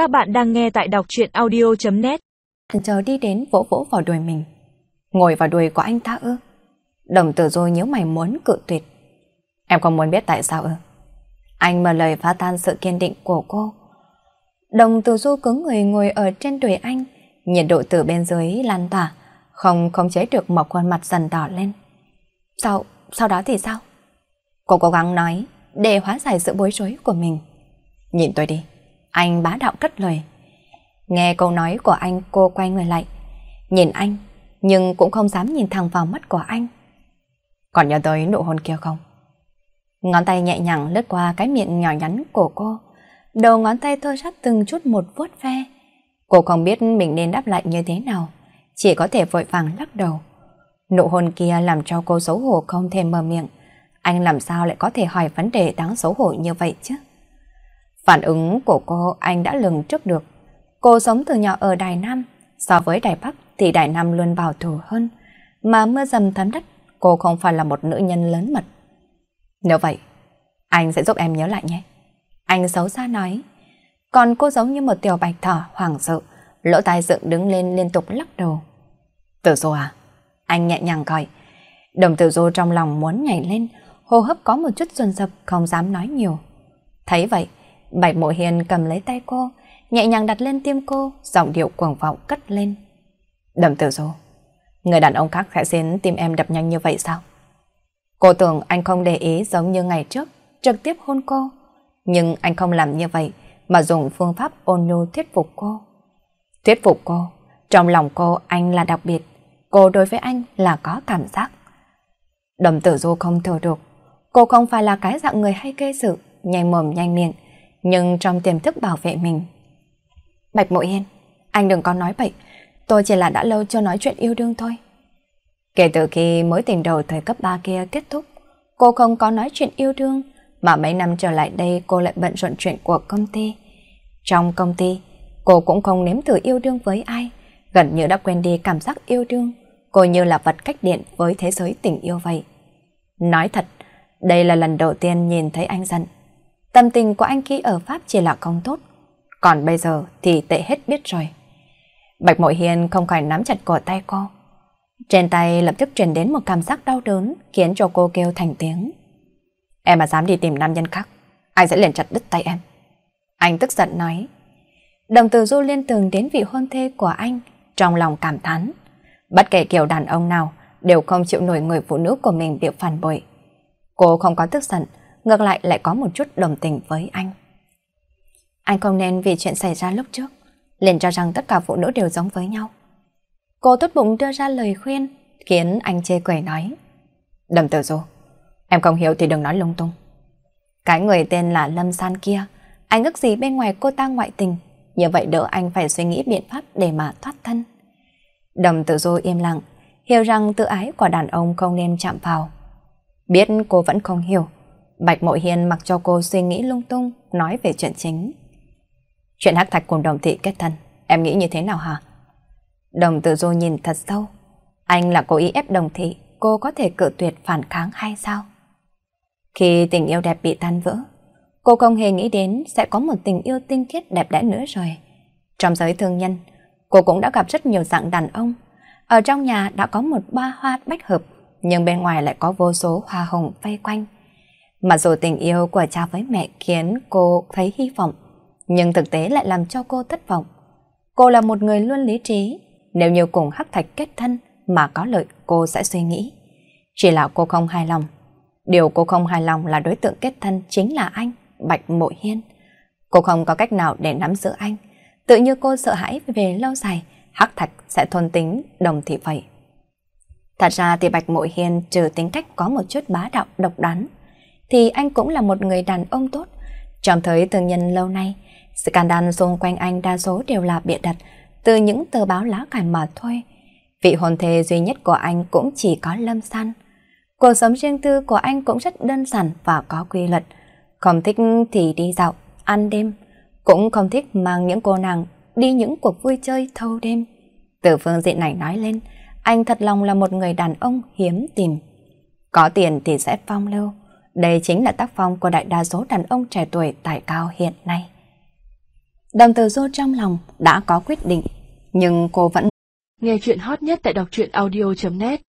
Các bạn đang nghe tại đọc truyện audio.net Chờ đi đến vỗ vỗ vào đuôi mình. Ngồi vào đuôi của anh ta ư? Đồng tử rồi nhớ mày muốn cự tuyệt. Em không muốn biết tại sao ư? Anh mở lời phá tan sự kiên định của cô. Đồng tử du cứng người ngồi ở trên đùi anh, nhiệt độ từ bên dưới lan tỏa, không không chế được một khuôn mặt dần đỏ lên. Sau, sau đó thì sao? Cô cố gắng nói để hóa giải sự bối rối của mình. Nhìn tôi đi. Anh bá đạo cất lời. Nghe câu nói của anh cô quay người lại. Nhìn anh, nhưng cũng không dám nhìn thẳng vào mắt của anh. Còn nhớ tới nụ hôn kia không? Ngón tay nhẹ nhàng lướt qua cái miệng nhỏ nhắn của cô. Đầu ngón tay thơ sát từng chút một vuốt ve. Cô không biết mình nên đáp lại như thế nào. Chỉ có thể vội vàng lắc đầu. Nụ hôn kia làm cho cô xấu hổ không thể mở miệng. Anh làm sao lại có thể hỏi vấn đề đáng xấu hổ như vậy chứ? Phản ứng của cô anh đã lường trước được. Cô sống từ nhỏ ở Đài Nam, so với Đài Bắc thì Đài Nam luôn bảo thủ hơn. Mà mưa dầm thấm đất, cô không phải là một nữ nhân lớn mật. Nếu vậy, anh sẽ giúp em nhớ lại nhé. Anh xấu xa nói. Còn cô giống như một tiểu bạch thỏ hoảng sợ, lỗ tai dựng đứng lên liên tục lắc đầu. Tử Du à? Anh nhẹ nhàng gọi. Đồng tử Du trong lòng muốn nhảy lên, hô hấp có một chút run dập không dám nói nhiều. Thấy vậy, Bạch Mộ Hiền cầm lấy tay cô, nhẹ nhàng đặt lên tim cô, giọng điệu cuồng vọng cất lên. Đầm tử du, người đàn ông khác sẽ xin tim em đập nhanh như vậy sao? Cô tưởng anh không để ý giống như ngày trước, trực tiếp hôn cô. Nhưng anh không làm như vậy, mà dùng phương pháp ôn nhu thuyết phục cô. Thuyết phục cô, trong lòng cô anh là đặc biệt, cô đối với anh là có cảm giác. Đầm tử du không thở được, cô không phải là cái dạng người hay kê sự, nhanh mồm nhanh miệng, nhưng trong tiềm thức bảo vệ mình. Bạch Mộ Hiên, anh đừng có nói bậy, tôi chỉ là đã lâu chưa nói chuyện yêu đương thôi. Kể từ khi mối tình đầu thời cấp 3 kia kết thúc, cô không có nói chuyện yêu đương, mà mấy năm trở lại đây cô lại bận rộn chuyện của công ty. Trong công ty, cô cũng không nếm thử yêu đương với ai, gần như đã quên đi cảm giác yêu đương, cô như là vật cách điện với thế giới tình yêu vậy. Nói thật, đây là lần đầu tiên nhìn thấy anh giận. Tâm tình của anh khi ở Pháp chỉ là không tốt, còn bây giờ thì tệ hết biết rồi. Bạch Mội Hiền không khỏi nắm chặt cổ tay cô. Trên tay lập tức truyền đến một cảm giác đau đớn khiến cho cô kêu thành tiếng. Em mà dám đi tìm nam nhân khác, anh sẽ liền chặt đứt tay em. Anh tức giận nói. Đồng từ du liên tường đến vị hôn thê của anh, trong lòng cảm thán. Bất kể kiểu đàn ông nào, đều không chịu nổi người phụ nữ của mình bị phản bội. Cô không có tức giận, ngược lại lại có một chút đồng tình với anh. Anh không nên vì chuyện xảy ra lúc trước, liền cho rằng tất cả phụ nữ đều giống với nhau. Cô tốt bụng đưa ra lời khuyên, khiến anh chê cười nói. Đầm tử du, em không hiểu thì đừng nói lung tung. Cái người tên là Lâm San kia, anh ước gì bên ngoài cô ta ngoại tình, như vậy đỡ anh phải suy nghĩ biện pháp để mà thoát thân. Đầm tử du im lặng, hiểu rằng tự ái của đàn ông không nên chạm vào. Biết cô vẫn không hiểu, Bạch Mộ hiên mặc cho cô suy nghĩ lung tung, nói về chuyện chính. Chuyện hắc thạch cùng đồng thị kết thân, em nghĩ như thế nào hả? Đồng tử du nhìn thật sâu. Anh là cố ý ép đồng thị, cô có thể cự tuyệt phản kháng hay sao? Khi tình yêu đẹp bị tan vỡ, cô không hề nghĩ đến sẽ có một tình yêu tinh khiết đẹp đẽ nữa rồi. Trong giới thương nhân, cô cũng đã gặp rất nhiều dạng đàn ông. Ở trong nhà đã có một ba hoa bách hợp, nhưng bên ngoài lại có vô số hoa hồng vây quanh. Mặc dù tình yêu của cha với mẹ khiến cô thấy hy vọng, nhưng thực tế lại làm cho cô thất vọng. Cô là một người luôn lý trí, nếu như cùng Hắc Thạch kết thân mà có lợi cô sẽ suy nghĩ. Chỉ là cô không hài lòng. Điều cô không hài lòng là đối tượng kết thân chính là anh, Bạch Mộ Hiên. Cô không có cách nào để nắm giữ anh. Tự như cô sợ hãi về lâu dài, Hắc Thạch sẽ thôn tính đồng thị vậy. Thật ra thì Bạch Mộ Hiên trừ tính cách có một chút bá đạo độc đoán, thì anh cũng là một người đàn ông tốt. Trong thời thường nhân lâu nay, scandal xung quanh anh đa số đều là bịa đặt từ những tờ báo lá cải mà thôi. Vị hôn thê duy nhất của anh cũng chỉ có Lâm San. Cuộc sống riêng tư của anh cũng rất đơn giản và có quy luật. Không thích thì đi dạo, ăn đêm. Cũng không thích mang những cô nàng đi những cuộc vui chơi thâu đêm. Từ phương diện này nói lên, anh thật lòng là một người đàn ông hiếm tìm. Có tiền thì sẽ phong lưu, đây chính là tác phong của đại đa số đàn ông trẻ tuổi tài cao hiện nay. Đồng từ du trong lòng đã có quyết định, nhưng cô vẫn nghe chuyện hot nhất tại đọc truyện audio.net